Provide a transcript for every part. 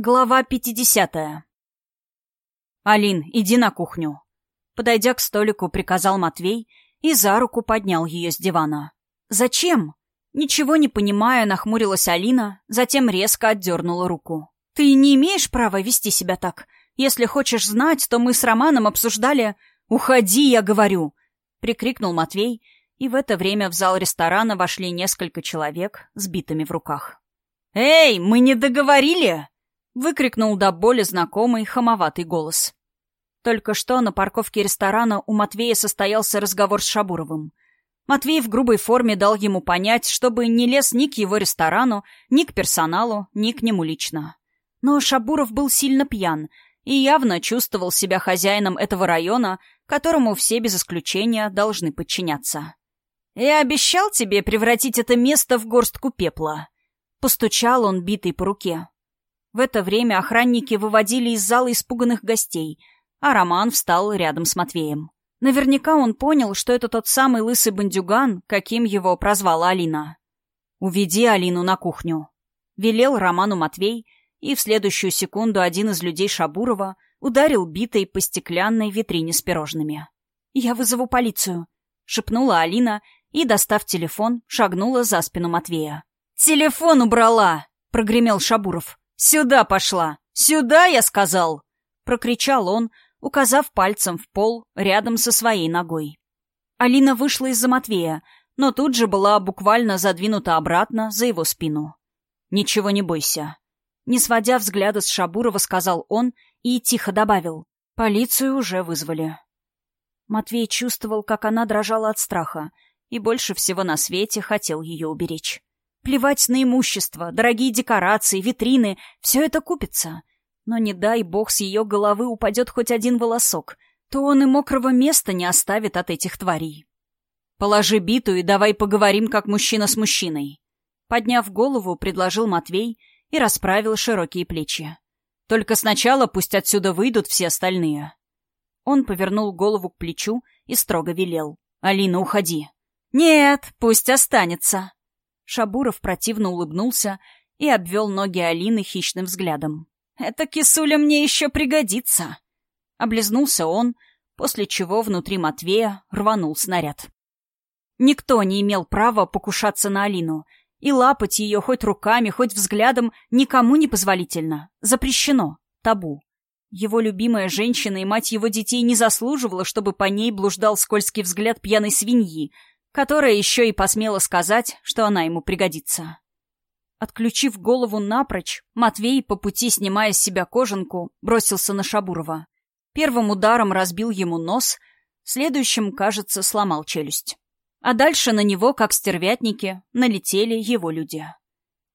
Глава 50. «Алин, иди на кухню». Подойдя к столику, приказал Матвей и за руку поднял ее с дивана. «Зачем?» Ничего не понимая, нахмурилась Алина, затем резко отдернула руку. «Ты не имеешь права вести себя так. Если хочешь знать, то мы с Романом обсуждали...» «Уходи, я говорю!» — прикрикнул Матвей, и в это время в зал ресторана вошли несколько человек с битами в руках. «Эй, мы не договорили!» Выкрикнул до боли знакомый хамоватый голос. Только что на парковке ресторана у Матвея состоялся разговор с Шабуровым. Матвей в грубой форме дал ему понять, чтобы не лез ни к его ресторану, ни к персоналу, ни к нему лично. Но Шабуров был сильно пьян и явно чувствовал себя хозяином этого района, которому все без исключения должны подчиняться. «Я обещал тебе превратить это место в горстку пепла». Постучал он, битый по руке. В это время охранники выводили из зала испуганных гостей, а Роман встал рядом с Матвеем. Наверняка он понял, что это тот самый лысый бандюган, каким его прозвала Алина. «Уведи Алину на кухню», — велел Роману Матвей, и в следующую секунду один из людей Шабурова ударил битой по стеклянной витрине с пирожными. «Я вызову полицию», — шепнула Алина и, достав телефон, шагнула за спину Матвея. «Телефон убрала!» — прогремел Шабуров. «Сюда пошла! Сюда, я сказал!» — прокричал он, указав пальцем в пол рядом со своей ногой. Алина вышла из-за Матвея, но тут же была буквально задвинута обратно за его спину. «Ничего не бойся». Не сводя взгляда с Шабурова, сказал он и тихо добавил. «Полицию уже вызвали». Матвей чувствовал, как она дрожала от страха, и больше всего на свете хотел ее уберечь. Плевать на имущество, дорогие декорации, витрины — все это купится. Но не дай бог с ее головы упадет хоть один волосок, то он и мокрого места не оставит от этих тварей. «Положи биту и давай поговорим, как мужчина с мужчиной». Подняв голову, предложил Матвей и расправил широкие плечи. «Только сначала пусть отсюда выйдут все остальные». Он повернул голову к плечу и строго велел. «Алина, уходи». «Нет, пусть останется», Шабуров противно улыбнулся и обвел ноги Алины хищным взглядом. «Это кисуля мне еще пригодится!» Облизнулся он, после чего внутри Матвея рванул снаряд. Никто не имел права покушаться на Алину, и лапать ее хоть руками, хоть взглядом никому не позволительно. Запрещено. Табу. Его любимая женщина и мать его детей не заслуживала, чтобы по ней блуждал скользкий взгляд пьяной свиньи, которая еще и посмела сказать, что она ему пригодится. Отключив голову напрочь, Матвей, по пути снимая с себя кожанку, бросился на Шабурова. Первым ударом разбил ему нос, следующим, кажется, сломал челюсть. А дальше на него, как стервятники, налетели его люди.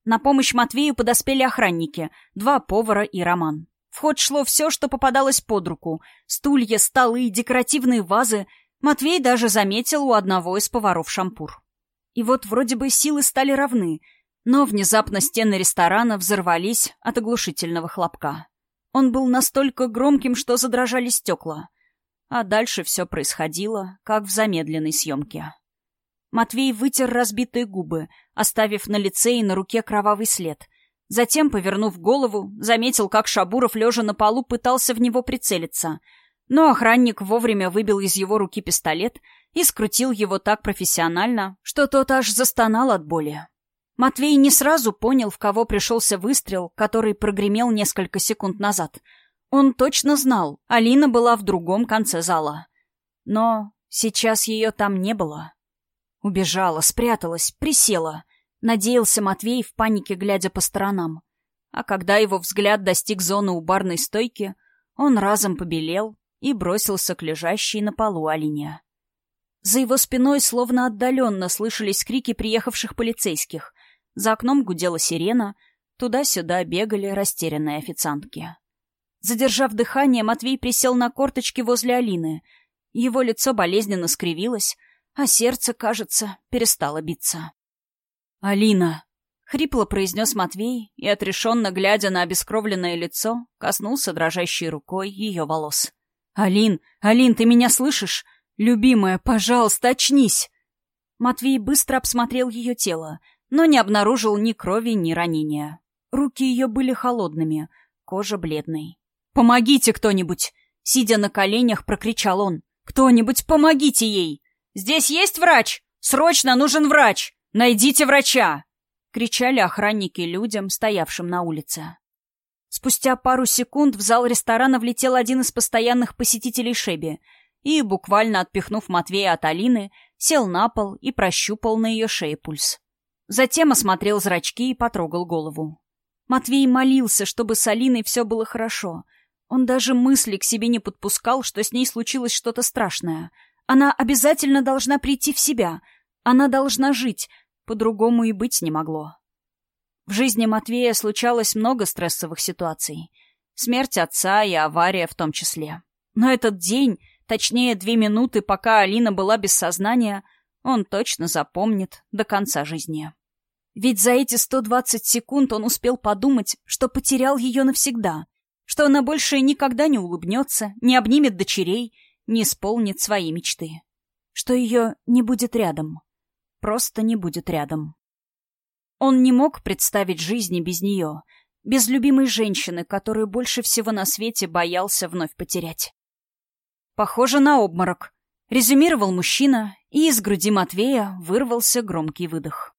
На помощь Матвею подоспели охранники, два повара и Роман. В ход шло все, что попадалось под руку — стулья, столы, декоративные вазы — Матвей даже заметил у одного из поваров шампур. И вот вроде бы силы стали равны, но внезапно стены ресторана взорвались от оглушительного хлопка. Он был настолько громким, что задрожали стекла. А дальше все происходило, как в замедленной съемке. Матвей вытер разбитые губы, оставив на лице и на руке кровавый след. Затем, повернув голову, заметил, как Шабуров, лежа на полу, пытался в него прицелиться — но охранник вовремя выбил из его руки пистолет и скрутил его так профессионально, что тот аж застонал от боли. Матвей не сразу понял, в кого пришелся выстрел, который прогремел несколько секунд назад. Он точно знал, Алина была в другом конце зала. Но сейчас ее там не было. Убежала, спряталась, присела. Надеялся Матвей в панике, глядя по сторонам. А когда его взгляд достиг зоны у барной стойки, он разом побелел и бросился к лежащей на полу Алине. За его спиной словно отдаленно слышались крики приехавших полицейских. За окном гудела сирена, туда-сюда бегали растерянные официантки. Задержав дыхание, Матвей присел на корточки возле Алины. Его лицо болезненно скривилось, а сердце, кажется, перестало биться. «Алина!» — хрипло произнес Матвей и, отрешенно глядя на обескровленное лицо, коснулся дрожащей рукой ее волос. «Алин, Алин, ты меня слышишь? Любимая, пожалуйста, очнись!» Матвей быстро обсмотрел ее тело, но не обнаружил ни крови, ни ранения. Руки ее были холодными, кожа бледной. «Помогите кто-нибудь!» Сидя на коленях, прокричал он. «Кто-нибудь помогите ей! Здесь есть врач? Срочно нужен врач! Найдите врача!» Кричали охранники людям, стоявшим на улице. Спустя пару секунд в зал ресторана влетел один из постоянных посетителей Шеби и, буквально отпихнув Матвея от Алины, сел на пол и прощупал на ее шее пульс. Затем осмотрел зрачки и потрогал голову. Матвей молился, чтобы с Алиной все было хорошо. Он даже мысли к себе не подпускал, что с ней случилось что-то страшное. Она обязательно должна прийти в себя. Она должна жить. По-другому и быть не могло. В жизни Матвея случалось много стрессовых ситуаций. Смерть отца и авария в том числе. Но этот день, точнее две минуты, пока Алина была без сознания, он точно запомнит до конца жизни. Ведь за эти 120 секунд он успел подумать, что потерял ее навсегда, что она больше никогда не улыбнется, не обнимет дочерей, не исполнит свои мечты. Что ее не будет рядом. Просто не будет рядом. Он не мог представить жизни без нее, без любимой женщины, которую больше всего на свете боялся вновь потерять. Похоже на обморок. Резюмировал мужчина, и из груди Матвея вырвался громкий выдох.